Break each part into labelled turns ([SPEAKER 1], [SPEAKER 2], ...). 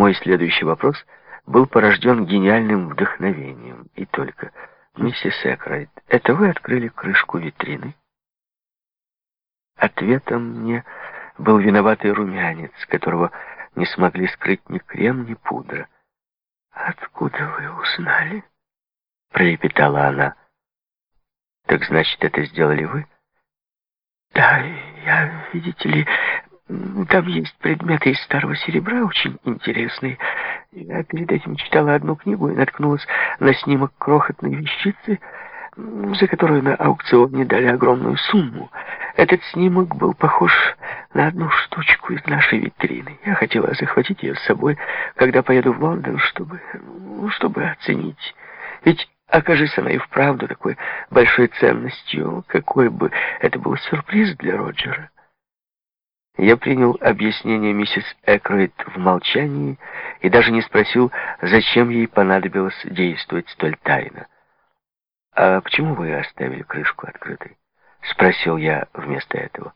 [SPEAKER 1] Мой следующий вопрос был порожден гениальным вдохновением. И только, миссис Экрайт, это вы открыли крышку витрины? Ответом мне был виноватый румянец, которого не смогли скрыть ни крем, ни пудра. «Откуда вы узнали?» — пролепетала она. «Так значит, это сделали вы?» «Да, я, видите ли, там есть предметы из старого серебра, очень интересные. Я перед этим читала одну книгу и наткнулась на снимок крохотной вещицы, за которую на аукционе дали огромную сумму. Этот снимок был похож на одну штучку из нашей витрины. Я хотела захватить ее с собой, когда поеду в Лондон, чтобы, чтобы оценить. Ведь окажись она и вправду такой большой ценностью, какой бы это был сюрприз для Роджера. Я принял объяснение миссис Экройд в молчании и даже не спросил, зачем ей понадобилось действовать столь тайно. «А почему вы оставили крышку открытой?» — спросил я вместо этого.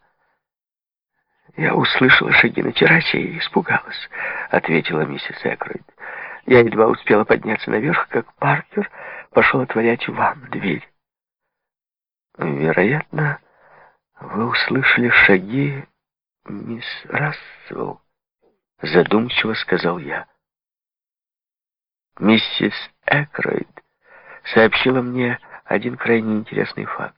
[SPEAKER 1] «Я услышала шаги на террасе и испугалась», — ответила миссис Экройд. «Я едва успела подняться наверх, как Паркер пошел отворять вам дверь». «Вероятно, вы услышали шаги «Мисс Рассел», — задумчиво сказал я. Миссис Экройд сообщила мне один крайне интересный факт.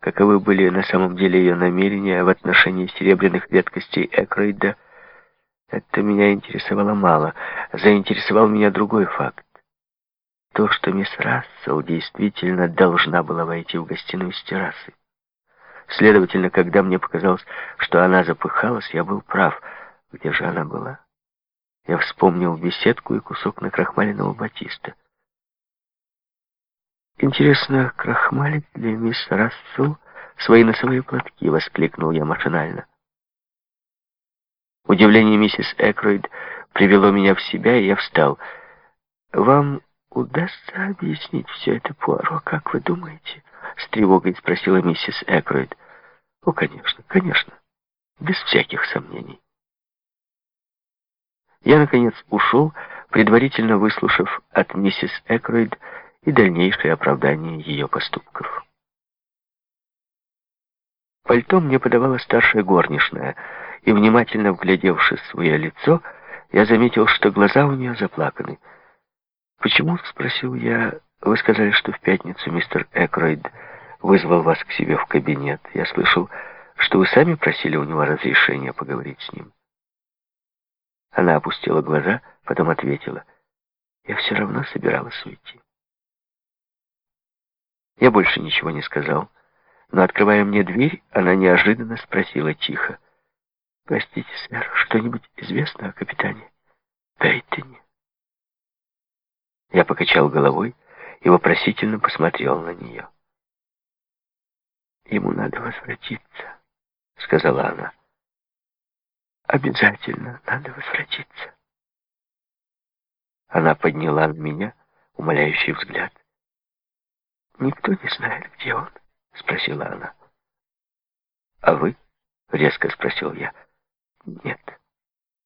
[SPEAKER 1] Каковы были на самом деле ее намерения в отношении серебряных редкостей Экройда, это меня интересовало мало. Заинтересовал меня другой факт. То, что мисс Рассел действительно должна была войти в гостиную с террасы. Следовательно, когда мне показалось, что она запыхалась, я был прав. Где же она была? Я вспомнил беседку и кусок накрахмаленного батиста. Интересно, крахмалит ли мисс Рассел свои носовые платки? Воскликнул я машинально. Удивление миссис Экройд привело меня в себя, и я встал. «Вам удастся объяснить все это, Пуаро, как вы думаете?» С тревогой спросила миссис Экройд. О, конечно, конечно. Без всяких сомнений. Я, наконец, ушел, предварительно выслушав от миссис Экройд и дальнейшее оправдание ее поступков. Пальто мне подавала старшая горничная, и, внимательно вглядевшись в свое лицо, я заметил, что глаза у нее заплаканы. «Почему?» — спросил я. «Вы сказали, что в пятницу мистер Экройд вызвал вас к себе в кабинет. Я слышал, что вы сами просили у него разрешения поговорить с ним. Она опустила глаза, потом ответила. Я все равно собиралась уйти. Я больше ничего не сказал, но, открывая мне дверь, она неожиданно спросила тихо. «Простите, сэр, что-нибудь известно о капитане Пейтоне?» Я покачал головой и вопросительно посмотрел на нее. «Ему надо возвратиться», — сказала она. «Обязательно надо возвратиться». Она подняла на меня умоляющий взгляд. «Никто не знает, где он?» — спросила она. «А вы?» — резко спросил я. «Нет».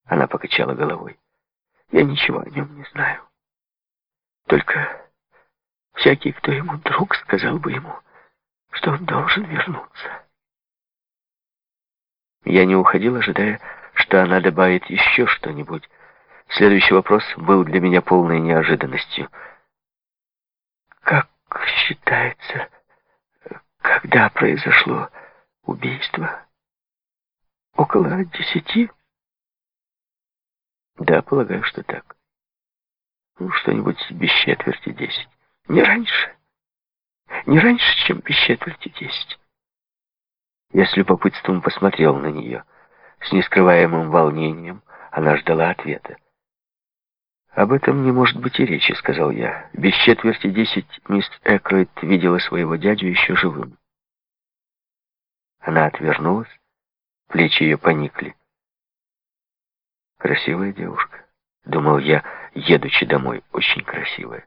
[SPEAKER 1] Она покачала головой. «Я ничего о нем не знаю. Только всякий, кто ему друг, сказал бы ему...» что он должен вернуться. Я не уходил, ожидая, что она добавит еще что-нибудь. Следующий вопрос был для меня полной неожиданностью. Как считается, когда произошло убийство? Около десяти? Да, полагаю, что так. Ну, что-нибудь без четверти десять. Не раньше. Не раньше, чем без четверти десять. Я с любопытством посмотрел на нее. С нескрываемым волнением она ждала ответа. «Об этом не может быть и речи», — сказал я. «Без четверти десять мисс Экройд видела своего дядю еще живым». Она отвернулась, плечи ее поникли. «Красивая девушка», — думал я, едучи домой, — «очень красивая».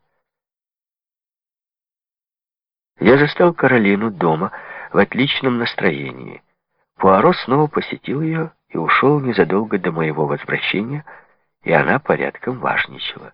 [SPEAKER 1] Я застал Каролину дома в отличном настроении. Пуаро снова посетил ее и ушел незадолго до моего возвращения, и она порядком важничала.